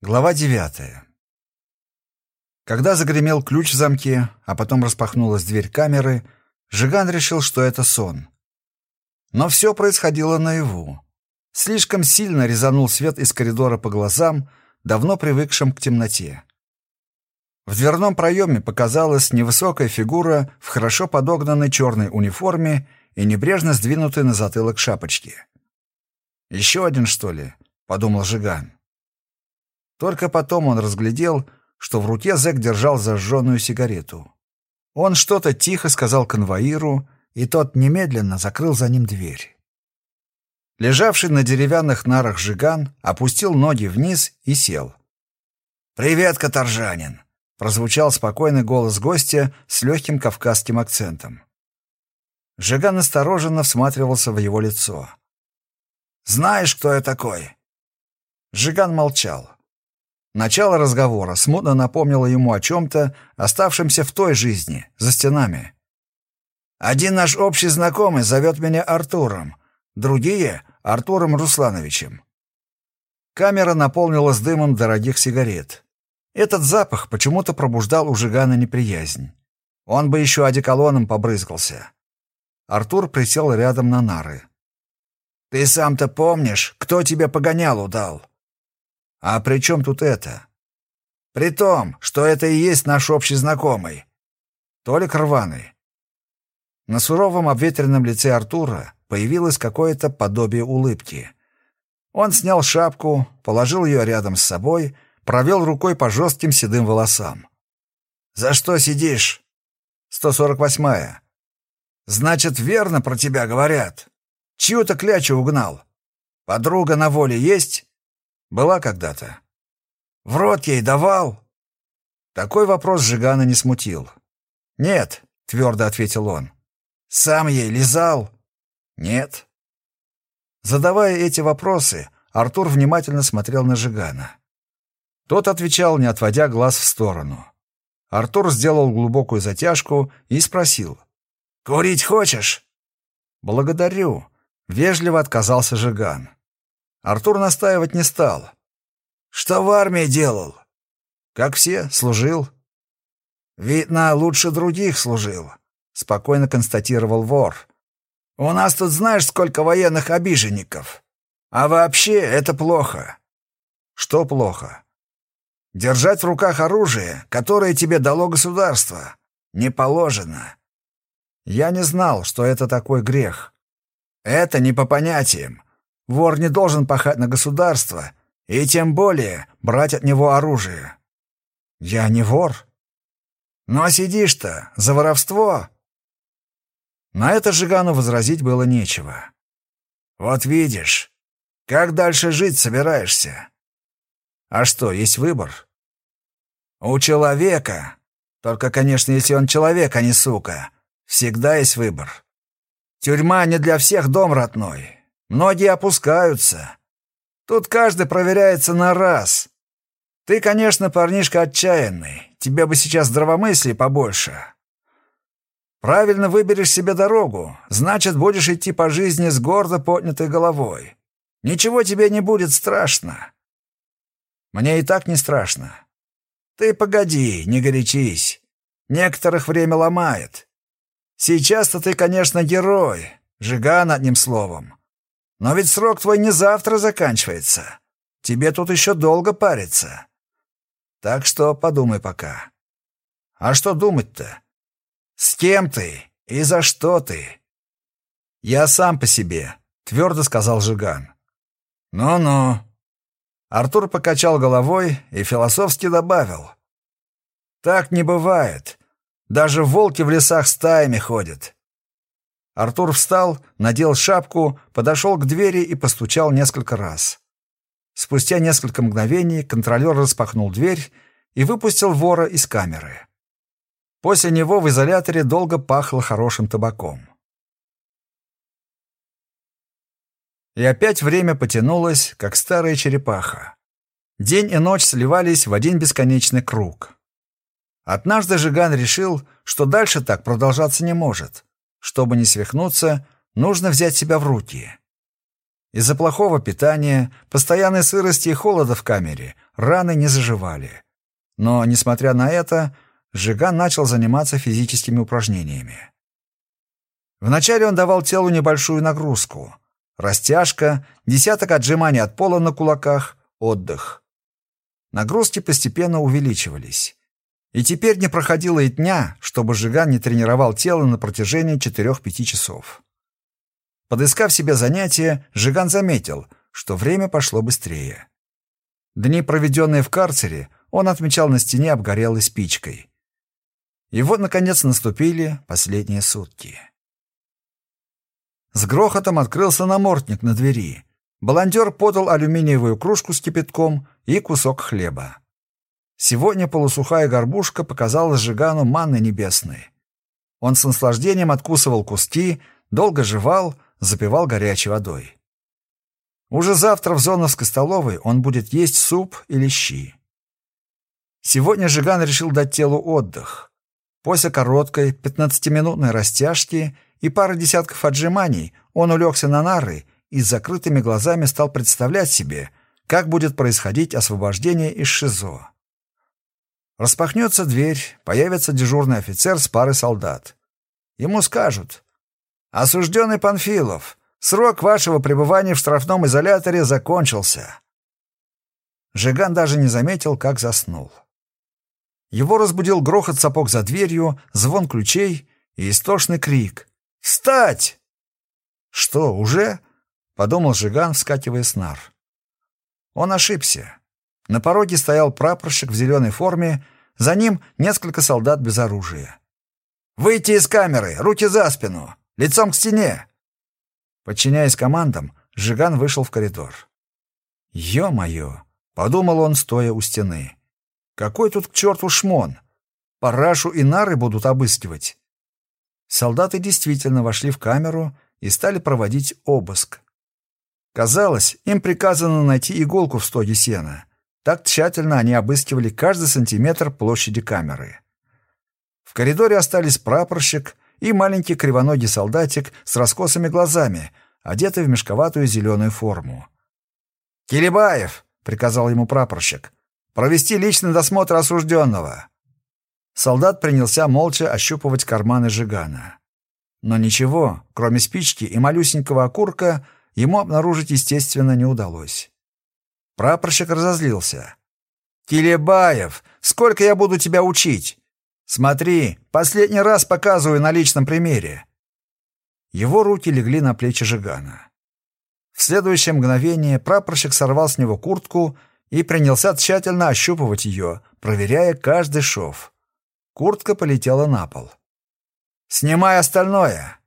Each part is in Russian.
Глава девятая. Когда загремел ключ в замке, а потом распахнулась дверь камеры, Жиган решил, что это сон. Но все происходило наяву. Слишком сильно резанул свет из коридора по глазам, давно привыкшим к темноте. В дверном проеме показалась невысокая фигура в хорошо подогнанной черной униформе и небрежно сдвинутой на затылок шапочки. «Еще один, что ли?» — подумал Жиган. Только потом он разглядел, что в руке зэк держал зажженную сигарету. Он что-то тихо сказал конвоиру, и тот немедленно закрыл за ним дверь. Лежавший на деревянных нарах Жиган опустил ноги вниз и сел. «Привет, каторжанин!» — прозвучал спокойный голос гостя с легким кавказским акцентом. Жиган осторожно всматривался в его лицо. «Знаешь, кто я такой?» Жиган молчал. Начало разговора смутно напомнило ему о чем-то, оставшемся в той жизни, за стенами. «Один наш общий знакомый зовет меня Артуром, другие — Артуром Руслановичем». Камера наполнилась дымом дорогих сигарет. Этот запах почему-то пробуждал у Жигана неприязнь. Он бы еще одеколоном побрызгался. Артур присел рядом на нары. «Ты сам-то помнишь, кто тебе погонялу дал?» А при чем тут это? При том, что это и есть наш общий знакомый. Толик Рваный. На суровом обветренном лице Артура появилось какое-то подобие улыбки. Он снял шапку, положил ее рядом с собой, провел рукой по жестким седым волосам. «За что сидишь?» «148-я». «Значит, верно про тебя говорят. Чью-то клячу угнал. Подруга на воле есть?» Была когда-то. В рот ей давал? Такой вопрос Жигана не смутил. Нет, твердо ответил он. Сам ей лизал? Нет. Задавая эти вопросы, Артур внимательно смотрел на Жигана. Тот отвечал, не отводя глаз в сторону. Артур сделал глубокую затяжку и спросил. «Курить хочешь?» «Благодарю», — вежливо отказался Жиган. Артур настаивать не стал. «Что в армии делал?» «Как все, служил». «Видно, лучше других служил», — спокойно констатировал вор. «У нас тут знаешь, сколько военных обиженников? А вообще это плохо». «Что плохо?» «Держать в руках оружие, которое тебе дало государство. Не положено». «Я не знал, что это такой грех». «Это не по понятиям. Вор не должен пахать на государство, и тем более брать от него оружие. Я не вор. Ну а сидишь-то за воровство. На это Жигану возразить было нечего. Вот видишь, как дальше жить собираешься? А что, есть выбор? У человека, только, конечно, если он человек, а не сука, всегда есть выбор. Тюрьма не для всех дом родной. Многие опускаются. Тут каждый проверяется на раз. Ты, конечно, парнишка отчаянный. Тебе бы сейчас здравомыслия побольше. Правильно выберешь себе дорогу, значит, будешь идти по жизни с гордо поднятой головой. Ничего тебе не будет страшно. Мне и так не страшно. Ты погоди, не горячись. Некоторых время ломает. Сейчас-то ты, конечно, герой. Жиган, одним словом. Но ведь срок твой не завтра заканчивается. Тебе тут еще долго париться. Так что подумай пока. А что думать-то? С кем ты и за что ты? Я сам по себе, твердо сказал Жиган. Ну-ну. Артур покачал головой и философски добавил. Так не бывает. Даже волки в лесах стаями ходят. Артур встал, надел шапку, подошел к двери и постучал несколько раз. Спустя несколько мгновений контролер распахнул дверь и выпустил вора из камеры. После него в изоляторе долго пахло хорошим табаком. И опять время потянулось, как старая черепаха. День и ночь сливались в один бесконечный круг. Однажды Жиган решил, что дальше так продолжаться не может — чтобы не свихнуться, нужно взять себя в руки. Из-за плохого питания, постоянной сырости и холода в камере раны не заживали. Но, несмотря на это, Жиган начал заниматься физическими упражнениями. Вначале он давал телу небольшую нагрузку. Растяжка, десяток отжиманий от пола на кулаках, отдых. Нагрузки постепенно увеличивались. И теперь не проходило и дня, чтобы Жиган не тренировал тело на протяжении 4-5 часов. Подыскав себе занятие, Жиган заметил, что время пошло быстрее. Дни, проведенные в карцере, он отмечал на стене обгорелой спичкой. И вот, наконец, наступили последние сутки. С грохотом открылся намортник на двери. Баландер подал алюминиевую кружку с кипятком и кусок хлеба. Сегодня полусухая горбушка показалась Жигану манной небесной. Он с наслаждением откусывал куски, долго жевал, запивал горячей водой. Уже завтра в зоновской столовой он будет есть суп или щи. Сегодня Жиган решил дать телу отдых. После короткой, пятнадцатиминутной растяжки и пары десятков отжиманий он улегся на нары и с закрытыми глазами стал представлять себе, как будет происходить освобождение из ШИЗО. Распахнется дверь, появится дежурный офицер с парой солдат. Ему скажут «Осужденный Панфилов, срок вашего пребывания в штрафном изоляторе закончился». Жиган даже не заметил, как заснул. Его разбудил грохот сапог за дверью, звон ключей и истошный крик. «Встать!» «Что, уже?» — подумал Жиган, вскакивая с нар. Он ошибся. На пороге стоял прапорщик в зеленой форме, за ним несколько солдат без оружия. «Выйти из камеры! Руки за спину! Лицом к стене!» Подчиняясь командам, Жиган вышел в коридор. «Е-мое!» — подумал он, стоя у стены. Какой тут к черту шмон? Парашу и нары будут обыскивать. Солдаты действительно вошли в камеру и стали проводить обыск. Казалось, им приказано найти иголку в стоге сена. Так тщательно они обыскивали каждый сантиметр площади камеры. В коридоре остались прапорщик и маленький кривоногий солдатик с раскосыми глазами, одетый в мешковатую зеленую форму. «Килибаев!» — приказал ему прапорщик провести личный досмотр осужденного». Солдат принялся молча ощупывать карманы Жигана. Но ничего, кроме спички и малюсенького окурка, ему обнаружить, естественно, не удалось. Прапорщик разозлился. «Килебаев, сколько я буду тебя учить? Смотри, последний раз показываю на личном примере». Его руки легли на плечи Жигана. В следующее мгновение прапорщик сорвал с него куртку и принялся тщательно ощупывать ее, проверяя каждый шов. Куртка полетела на пол. «Снимай остальное!»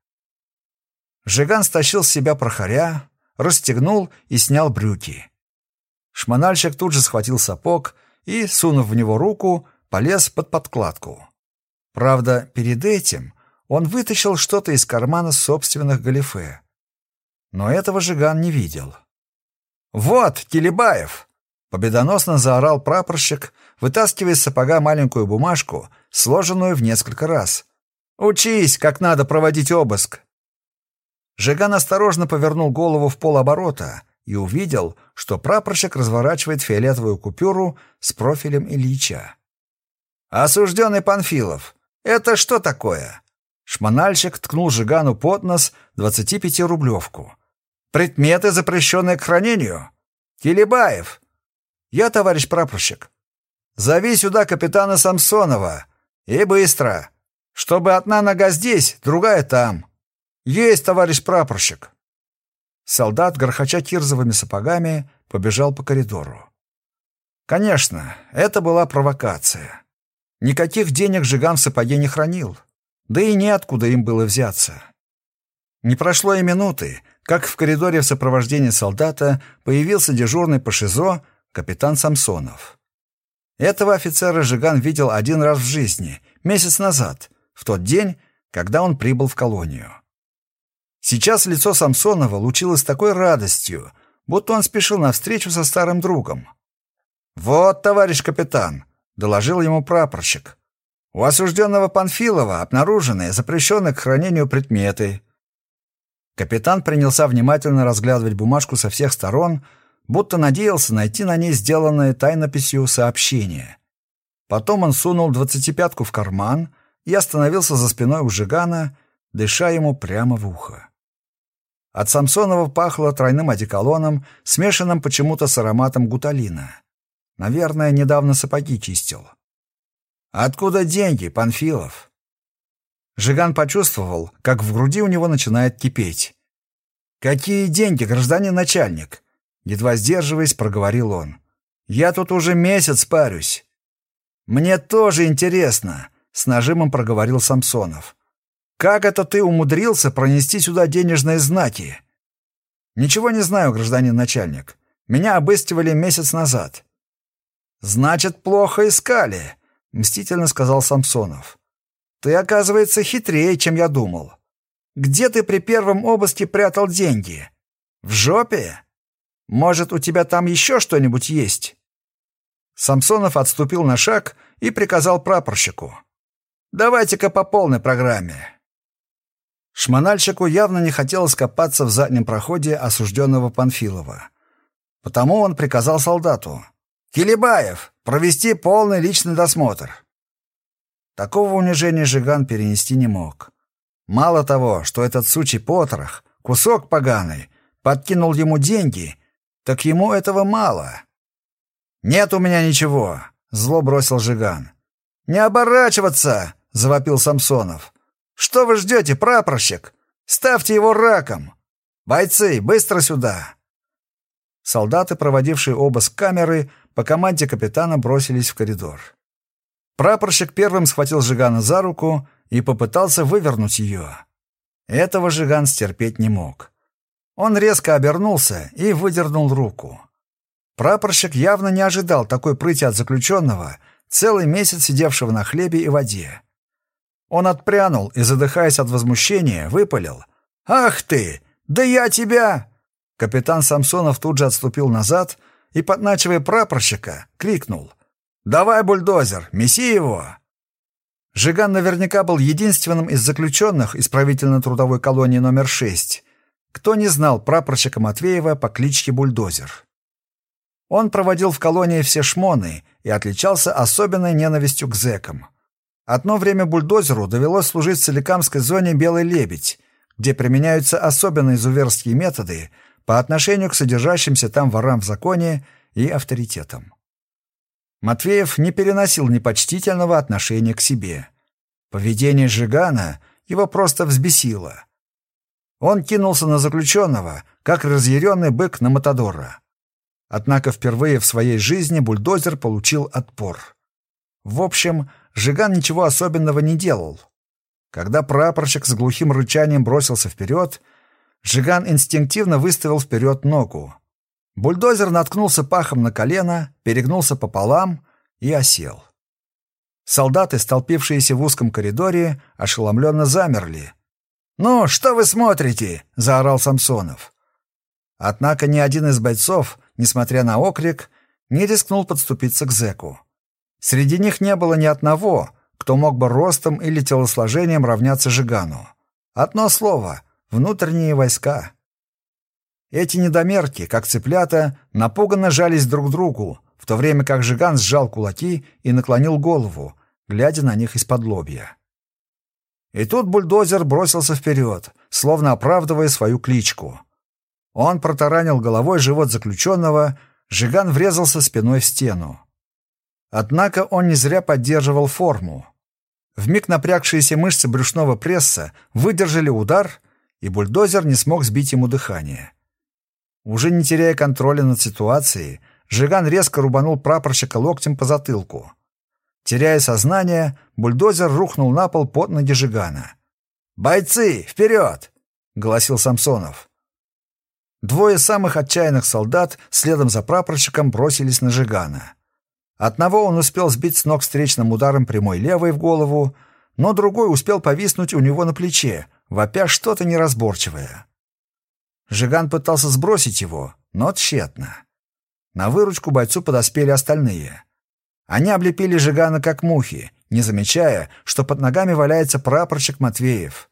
Жиган стащил с себя прохоря, расстегнул и снял брюки. Шмональщик тут же схватил сапог и, сунув в него руку, полез под подкладку. Правда, перед этим он вытащил что-то из кармана собственных галифе. Но этого Жиган не видел. «Вот, Телебаев!» Победоносно заорал прапорщик, вытаскивая из сапога маленькую бумажку, сложенную в несколько раз. «Учись, как надо проводить обыск!» Жиган осторожно повернул голову в полоборота и увидел, что прапорщик разворачивает фиолетовую купюру с профилем Ильича. «Осужденный Панфилов, это что такое?» Шмональщик ткнул Жигану под нос 25-рублевку. «Предметы, запрещенные к хранению?» «Телебаев, «Я, товарищ прапорщик. Зови сюда капитана Самсонова. И быстро. Чтобы одна нога здесь, другая там. Есть, товарищ прапорщик». Солдат, грохоча кирзовыми сапогами, побежал по коридору. Конечно, это была провокация. Никаких денег Жиган в сапоге не хранил, да и неоткуда им было взяться. Не прошло и минуты, как в коридоре в сопровождении солдата появился дежурный по ШИЗО капитан Самсонов. Этого офицера Жиган видел один раз в жизни, месяц назад, в тот день, когда он прибыл в колонию. Сейчас лицо Самсонова лучилось такой радостью, будто он спешил на встречу со старым другом. «Вот, товарищ капитан», — доложил ему прапорщик. «У осужденного Панфилова обнаружены запрещенные к хранению предметы». Капитан принялся внимательно разглядывать бумажку со всех сторон, будто надеялся найти на ней сделанное тайнописью сообщение. Потом он сунул двадцатипятку в карман и остановился за спиной у Жигана, дыша ему прямо в ухо. От Самсонова пахло тройным одеколоном, смешанным почему-то с ароматом гуталина. Наверное, недавно сапоги чистил. «Откуда деньги, Панфилов?» Жиган почувствовал, как в груди у него начинает кипеть. «Какие деньги, гражданин начальник?» Едва сдерживаясь, проговорил он. «Я тут уже месяц парюсь». «Мне тоже интересно», — с нажимом проговорил Самсонов. «Как это ты умудрился пронести сюда денежные знаки?» «Ничего не знаю, гражданин начальник. Меня обыскивали месяц назад». «Значит, плохо искали», — мстительно сказал Самсонов. «Ты, оказывается, хитрее, чем я думал. Где ты при первом обыске прятал деньги? В жопе? Может, у тебя там еще что-нибудь есть?» Самсонов отступил на шаг и приказал прапорщику. «Давайте-ка по полной программе». Шмональщику явно не хотелось копаться в заднем проходе осужденного Панфилова. Потому он приказал солдату. «Килибаев, провести полный личный досмотр». Такого унижения Жиган перенести не мог. Мало того, что этот сучий потрох, кусок поганый, подкинул ему деньги, так ему этого мало. «Нет у меня ничего», — зло бросил Жиган. «Не оборачиваться!» — завопил Самсонов. «Что вы ждете, прапорщик? Ставьте его раком! Бойцы, быстро сюда!» Солдаты, проводившие обыск камеры, по команде капитана бросились в коридор. Прапорщик первым схватил Жигана за руку и попытался вывернуть ее. Этого Жиган стерпеть не мог. Он резко обернулся и выдернул руку. Прапорщик явно не ожидал такой прыти от заключенного, целый месяц сидевшего на хлебе и воде. Он отпрянул и, задыхаясь от возмущения, выпалил. «Ах ты! Да я тебя!» Капитан Самсонов тут же отступил назад и, подначивая прапорщика, крикнул. «Давай, бульдозер, меси его!» Жиган наверняка был единственным из заключенных исправительно-трудовой колонии номер 6, кто не знал прапорщика Матвеева по кличке Бульдозер. Он проводил в колонии все шмоны и отличался особенной ненавистью к зэкам. Одно время бульдозеру довелось служить в Соликамской зоне «Белый лебедь», где применяются особенно изуверские методы по отношению к содержащимся там ворам в законе и авторитетам. Матвеев не переносил непочтительного отношения к себе. Поведение Жигана его просто взбесило. Он кинулся на заключенного, как разъяренный бык на Матадора. Однако впервые в своей жизни бульдозер получил отпор. В общем, Жиган ничего особенного не делал. Когда прапорщик с глухим рычанием бросился вперед, Жиган инстинктивно выставил вперед ногу. Бульдозер наткнулся пахом на колено, перегнулся пополам и осел. Солдаты, столпившиеся в узком коридоре, ошеломленно замерли. «Ну, что вы смотрите?» — заорал Самсонов. Однако ни один из бойцов несмотря на окрик, не рискнул подступиться к зэку. Среди них не было ни одного, кто мог бы ростом или телосложением равняться Жигану. Одно слово — внутренние войска. Эти недомерки, как цыплята, напуганно жались друг к другу, в то время как Жиган сжал кулаки и наклонил голову, глядя на них из-под лобья. И тут бульдозер бросился вперед, словно оправдывая свою кличку. Он протаранил головой живот заключенного, Жиган врезался спиной в стену. Однако он не зря поддерживал форму. Вмиг напрягшиеся мышцы брюшного пресса выдержали удар, и бульдозер не смог сбить ему дыхание. Уже не теряя контроля над ситуацией, Жиган резко рубанул прапорщика локтем по затылку. Теряя сознание, бульдозер рухнул на пол под ноги Жигана. «Бойцы, вперед!» — гласил Самсонов. Двое самых отчаянных солдат следом за прапорщиком бросились на Жигана. Одного он успел сбить с ног встречным ударом прямой левой в голову, но другой успел повиснуть у него на плече, вопя что-то неразборчивое. Жиган пытался сбросить его, но тщетно. На выручку бойцу подоспели остальные. Они облепили Жигана как мухи, не замечая, что под ногами валяется прапорщик Матвеев.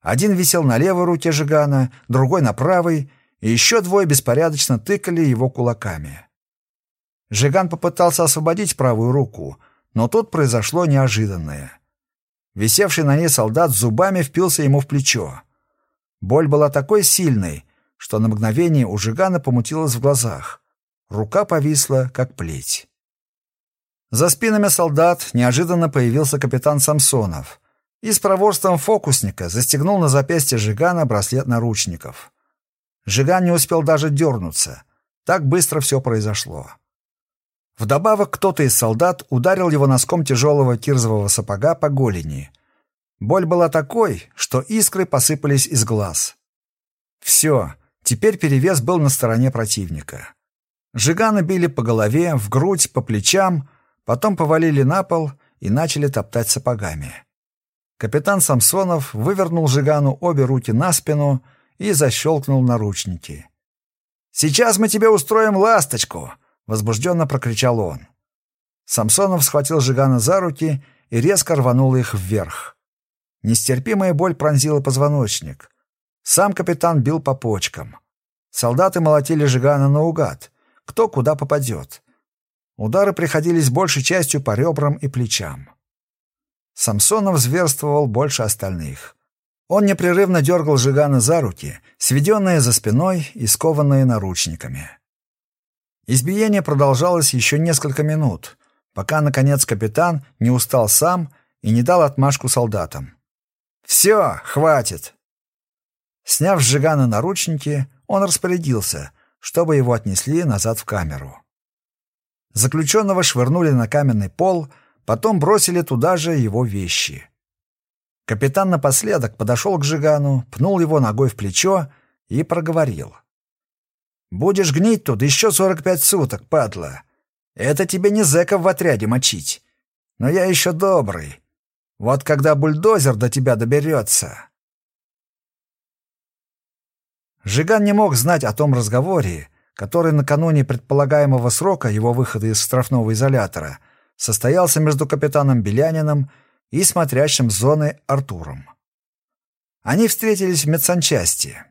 Один висел на левой руке Жигана, другой на правой, и еще двое беспорядочно тыкали его кулаками. Жиган попытался освободить правую руку, но тут произошло неожиданное. Висевший на ней солдат зубами впился ему в плечо. Боль была такой сильной, что на мгновение у Жигана помутилось в глазах. Рука повисла, как плеть. За спинами солдат неожиданно появился капитан Самсонов и с проворством фокусника застегнул на запястье Жигана браслет наручников. Жиган не успел даже дернуться. Так быстро все произошло. Вдобавок кто-то из солдат ударил его носком тяжелого кирзового сапога по голени. Боль была такой, что искры посыпались из глаз. Все, теперь перевес был на стороне противника. Жигана били по голове, в грудь, по плечам, потом повалили на пол и начали топтать сапогами. Капитан Самсонов вывернул Жигану обе руки на спину и защелкнул наручники. «Сейчас мы тебе устроим ласточку!» Возбужденно прокричал он. Самсонов схватил Жигана за руки и резко рванул их вверх. Нестерпимая боль пронзила позвоночник. Сам капитан бил по почкам. Солдаты молотили Жигана наугад. Кто куда попадет. Удары приходились большей частью по ребрам и плечам. Самсонов зверствовал больше остальных. Он непрерывно дергал Жигана за руки, сведенные за спиной и скованные наручниками. Избиение продолжалось еще несколько минут, пока, наконец, капитан не устал сам и не дал отмашку солдатам. «Все, хватит!» Сняв с Жигана наручники, он распорядился, чтобы его отнесли назад в камеру. Заключенного швырнули на каменный пол, потом бросили туда же его вещи. Капитан напоследок подошел к Жигану, пнул его ногой в плечо и проговорил — Будешь гнить тут еще сорок пять суток, падла. Это тебе не зэков в отряде мочить. Но я еще добрый. Вот когда бульдозер до тебя доберется...» Жиган не мог знать о том разговоре, который накануне предполагаемого срока его выхода из штрафного изолятора состоялся между капитаном Беляниным и смотрящим зоны Артуром. Они встретились в медсанчасти.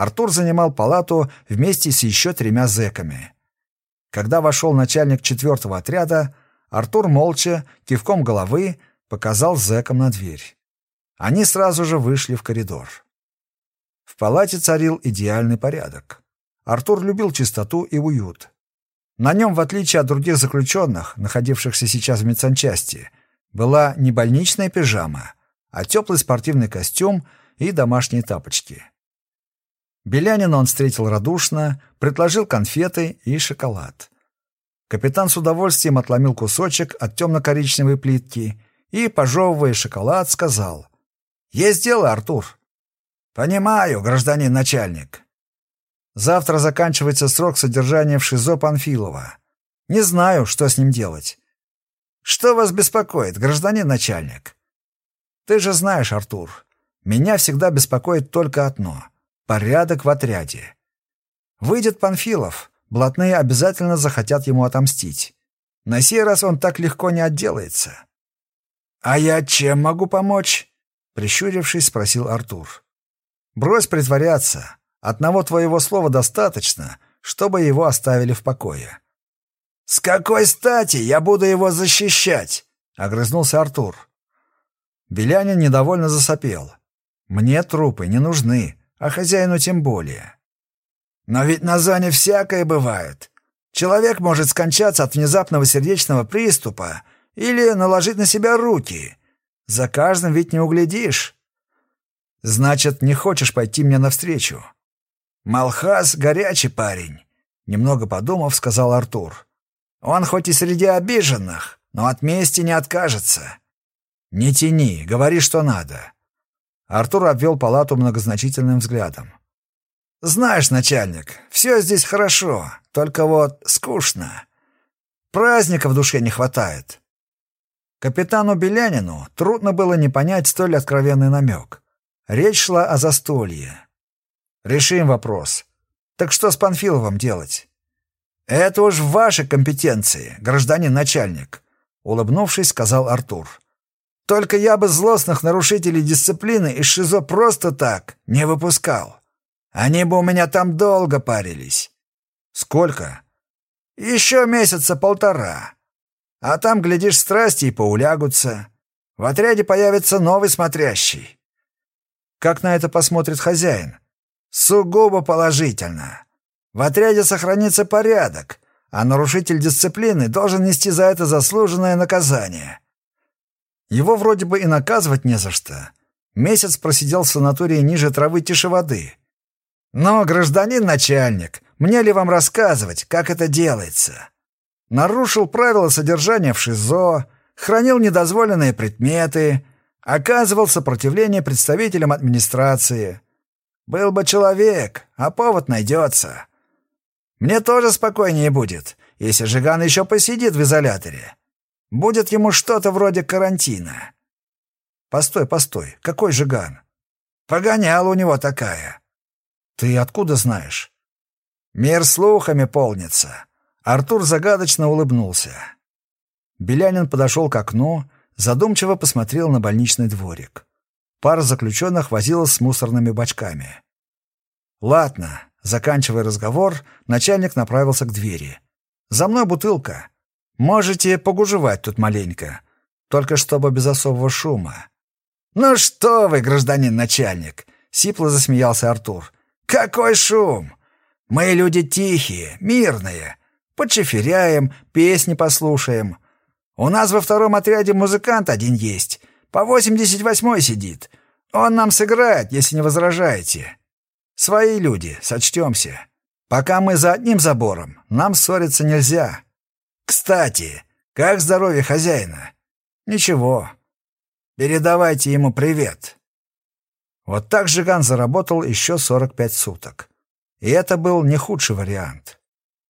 Артур занимал палату вместе с еще тремя зэками. Когда вошел начальник четвертого отряда, Артур молча, кивком головы, показал зэкам на дверь. Они сразу же вышли в коридор. В палате царил идеальный порядок. Артур любил чистоту и уют. На нем, в отличие от других заключенных, находившихся сейчас в медсанчасти, была не больничная пижама, а теплый спортивный костюм и домашние тапочки. Белянина он встретил радушно, предложил конфеты и шоколад. Капитан с удовольствием отломил кусочек от темно-коричневой плитки и, пожевывая шоколад, сказал «Есть дело, Артур». «Понимаю, гражданин начальник». «Завтра заканчивается срок содержания в ШИЗО Панфилова. Не знаю, что с ним делать». «Что вас беспокоит, гражданин начальник?» «Ты же знаешь, Артур, меня всегда беспокоит только одно — Порядок в отряде. Выйдет Панфилов, блатные обязательно захотят ему отомстить. На сей раз он так легко не отделается. «А я чем могу помочь?» — прищурившись, спросил Артур. «Брось притворяться. Одного твоего слова достаточно, чтобы его оставили в покое». «С какой стати я буду его защищать?» — огрызнулся Артур. Белянин недовольно засопел. «Мне трупы не нужны а хозяину тем более. Но ведь на зоне всякое бывает. Человек может скончаться от внезапного сердечного приступа или наложить на себя руки. За каждым ведь не углядишь. Значит, не хочешь пойти мне навстречу? Малхас — горячий парень, — немного подумав, сказал Артур. Он хоть и среди обиженных, но от мести не откажется. Не тяни, говори, что надо. Артур обвел палату многозначительным взглядом. «Знаешь, начальник, все здесь хорошо, только вот скучно. Праздника в душе не хватает». Капитану Белянину трудно было не понять столь откровенный намек. Речь шла о застолье. «Решим вопрос. Так что с Панфиловым делать?» «Это уж в вашей компетенции, гражданин начальник», — улыбнувшись, сказал Артур. Только я бы злостных нарушителей дисциплины из ШИЗО просто так не выпускал. Они бы у меня там долго парились. Сколько? Еще месяца полтора. А там, глядишь, страсти и поулягутся. В отряде появится новый смотрящий. Как на это посмотрит хозяин? Сугубо положительно. В отряде сохранится порядок, а нарушитель дисциплины должен нести за это заслуженное наказание. Его вроде бы и наказывать не за что. Месяц просидел в санатории ниже травы тише воды. Но, гражданин начальник, мне ли вам рассказывать, как это делается? Нарушил правила содержания в ШИЗО, хранил недозволенные предметы, оказывал сопротивление представителям администрации. Был бы человек, а повод найдется. Мне тоже спокойнее будет, если Жиган еще посидит в изоляторе. Будет ему что-то вроде карантина. Постой, постой, какой Жиган? Погонял у него такая. Ты откуда знаешь? Мир слухами полнится. Артур загадочно улыбнулся. Белянин подошел к окну, задумчиво посмотрел на больничный дворик. Пара заключенных возилась с мусорными бачками. «Ладно», — заканчивая разговор, начальник направился к двери. «За мной бутылка. Можете погужевать тут маленько, только чтобы без особого шума. «Ну что вы, гражданин начальник!» — сипло засмеялся Артур. «Какой шум! Мы люди тихие, мирные. Подчеферяем, песни послушаем. У нас во втором отряде музыкант один есть, по восемьдесят восьмой сидит. Он нам сыграет, если не возражаете. Свои люди, сочтемся. Пока мы за одним забором, нам ссориться нельзя». Кстати, как здоровье хозяина? Ничего. Передавайте ему привет. Вот так Жиган заработал еще 45 суток. И это был не худший вариант.